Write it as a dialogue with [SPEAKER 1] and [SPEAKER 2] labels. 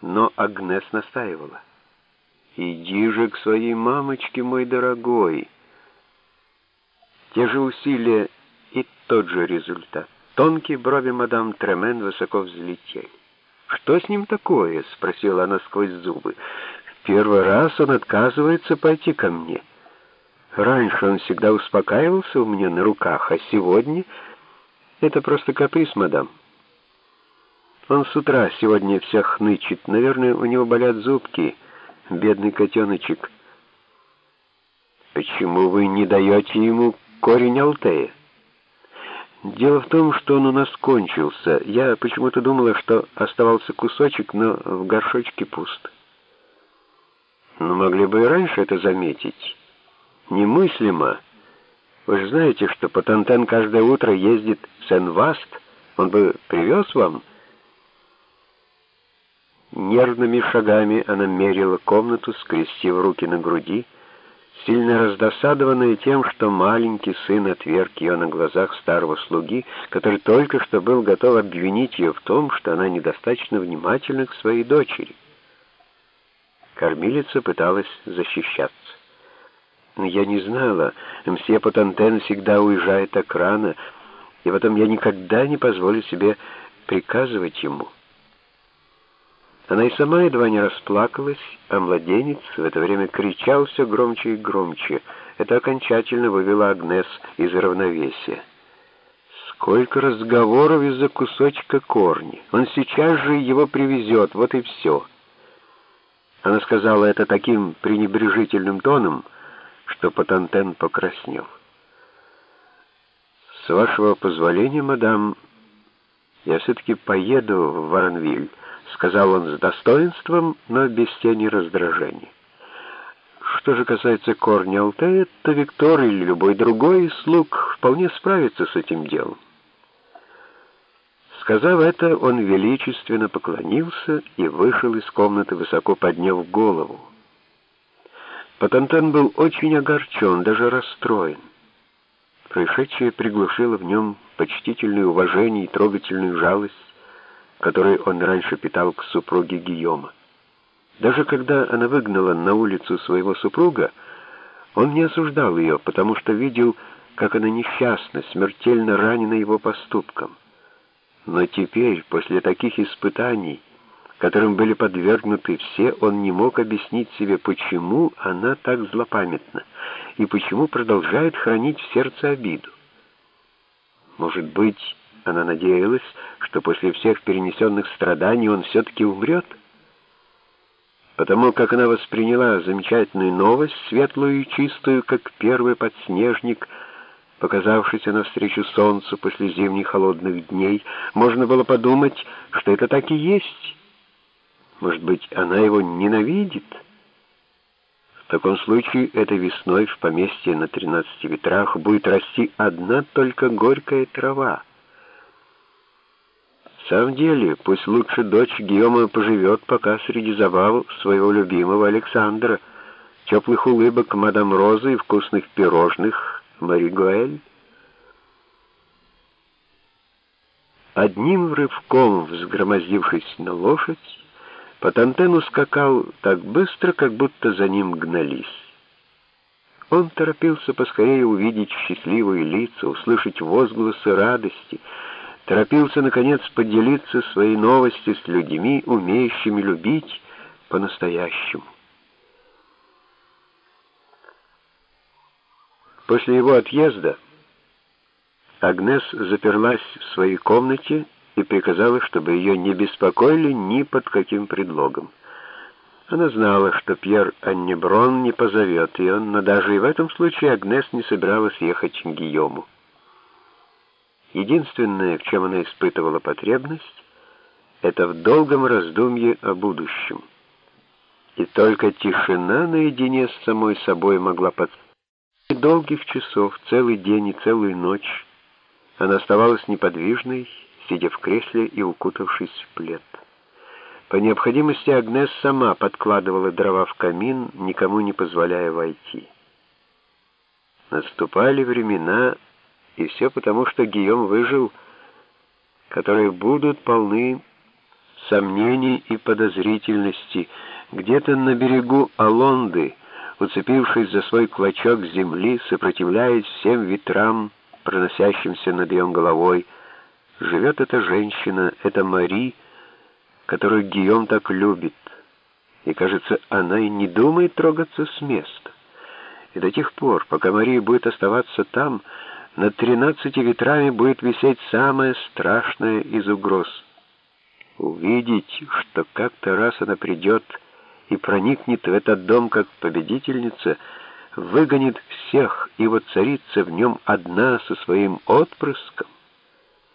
[SPEAKER 1] Но Агнес настаивала. «Иди же к своей мамочке, мой дорогой!» Те же усилия и тот же результат. Тонкие брови мадам Тремен высоко взлетели. «Что с ним такое?» — спросила она сквозь зубы. «В первый раз он отказывается пойти ко мне. Раньше он всегда успокаивался у меня на руках, а сегодня...» «Это просто каприз, мадам». Он с утра сегодня всех хнычет. Наверное, у него болят зубки. Бедный котеночек. Почему вы не даете ему корень алтея? Дело в том, что он у нас кончился. Я почему-то думала, что оставался кусочек, но в горшочке пуст. Но могли бы и раньше это заметить. Немыслимо. Вы же знаете, что Патантен каждое утро ездит в Сен-Васт. Он бы привез вам... Нервными шагами она мерила комнату, скрестив руки на груди, сильно раздосадованная тем, что маленький сын отверг ее на глазах старого слуги, который только что был готов обвинить ее в том, что она недостаточно внимательна к своей дочери. Кормилица пыталась защищаться. Я не знала, мсье Потантен всегда уезжает так рано, и потом я никогда не позволю себе приказывать ему. Она и сама едва не расплакалась, а младенец в это время кричал все громче и громче. Это окончательно вывело Агнес из равновесия. Сколько разговоров из-за кусочка корни. Он сейчас же его привезет, вот и все. Она сказала это таким пренебрежительным тоном, что Патантен покраснел. «С вашего позволения, мадам, я все-таки поеду в Воронвиль». — сказал он с достоинством, но без тени раздражения. Что же касается корня Алтея, то Виктор или любой другой слуг вполне справится с этим делом. Сказав это, он величественно поклонился и вышел из комнаты, высоко подняв голову. Патантен был очень огорчен, даже расстроен. Происшедшее приглушило в нем почтительное уважение и трогательную жалость, который он раньше питал к супруге Гийома. Даже когда она выгнала на улицу своего супруга, он не осуждал ее, потому что видел, как она несчастна, смертельно ранена его поступком. Но теперь, после таких испытаний, которым были подвергнуты все, он не мог объяснить себе, почему она так злопамятна и почему продолжает хранить в сердце обиду. Может быть, она надеялась, что после всех перенесенных страданий он все-таки умрет. Потому как она восприняла замечательную новость, светлую и чистую, как первый подснежник, показавшийся навстречу солнцу после зимних холодных дней, можно было подумать, что это так и есть. Может быть, она его ненавидит? В таком случае этой весной в поместье на тринадцати ветрах будет расти одна только горькая трава. В самом деле, пусть лучше дочь Гиома поживет пока среди забав своего любимого Александра, теплых улыбок мадам Розы и вкусных пирожных Мари Гуэль. Одним рывком взгромоздившись на лошадь, Патантен ускакал так быстро, как будто за ним гнались. Он торопился поскорее увидеть счастливые лица, услышать возгласы радости — торопился, наконец, поделиться своей новостью с людьми, умеющими любить по-настоящему. После его отъезда Агнес заперлась в своей комнате и приказала, чтобы ее не беспокоили ни под каким предлогом. Она знала, что Пьер Аннеброн не позовет ее, но даже и в этом случае Агнес не собиралась ехать к Гийому. Единственное, в чем она испытывала потребность, это в долгом раздумье о будущем. И только тишина наедине с самой собой могла под долгих часов, целый день и целую ночь. Она оставалась неподвижной, сидя в кресле и укутавшись в плед. По необходимости Агнес сама подкладывала дрова в камин, никому не позволяя войти. Наступали времена и все потому, что Гийом выжил, которые будут полны сомнений и подозрительности, где-то на берегу Алонды, уцепившись за свой клочок земли, сопротивляясь всем ветрам, проносящимся над ее головой, живет эта женщина, эта Мари, которую Гийом так любит. И, кажется, она и не думает трогаться с места. И до тех пор, пока Мария будет оставаться там, над тринадцати ветрами будет висеть самое страшное из угроз. Увидеть, что как-то раз она придет и проникнет в этот дом как победительница, выгонит всех и воцарится в нем одна со своим отпрыском,